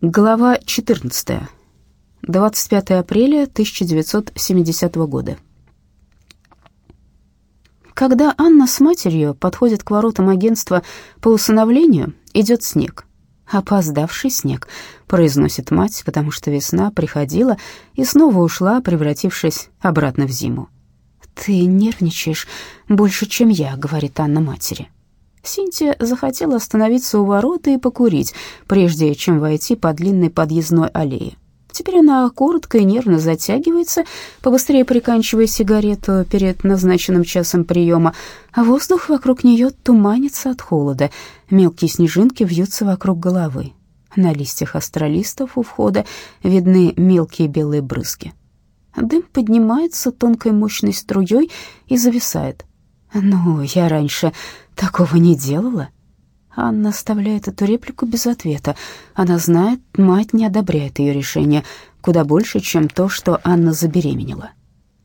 Глава 14. 25 апреля 1970 года. Когда Анна с матерью подходят к воротам агентства по усыновлению, идет снег. «Опоздавший снег», — произносит мать, потому что весна приходила и снова ушла, превратившись обратно в зиму. «Ты нервничаешь больше, чем я», — говорит Анна матери. Синтия захотела остановиться у ворот и покурить, прежде чем войти по длинной подъездной аллее. Теперь она коротко и нервно затягивается, побыстрее приканчивая сигарету перед назначенным часом приема, а воздух вокруг нее туманится от холода, мелкие снежинки вьются вокруг головы. На листьях астролистов у входа видны мелкие белые брызги. Дым поднимается тонкой мощной струей и зависает. «Ну, я раньше такого не делала». Анна оставляет эту реплику без ответа. Она знает, мать не одобряет ее решение куда больше, чем то, что Анна забеременела.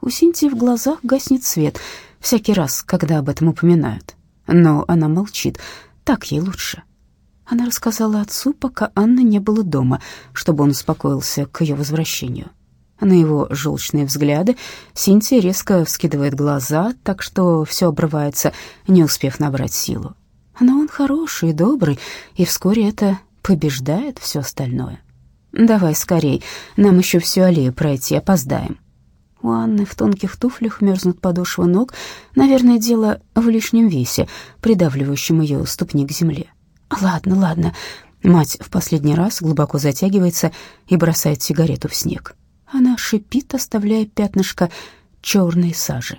У Синтии в глазах гаснет свет всякий раз, когда об этом упоминают. Но она молчит, так ей лучше. Она рассказала отцу, пока Анна не было дома, чтобы он успокоился к ее возвращению. На его желчные взгляды Синтия резко вскидывает глаза, так что все обрывается, не успев набрать силу. Но он хороший и добрый, и вскоре это побеждает все остальное. «Давай скорей, нам еще всю аллею пройти, опоздаем». У Анны в тонких туфлях мерзнут подошвы ног. Наверное, дело в лишнем весе, придавливающем ее ступни к земле. «Ладно, ладно». Мать в последний раз глубоко затягивается и бросает сигарету в снег. Она шипит, оставляя пятнышко черной сажи.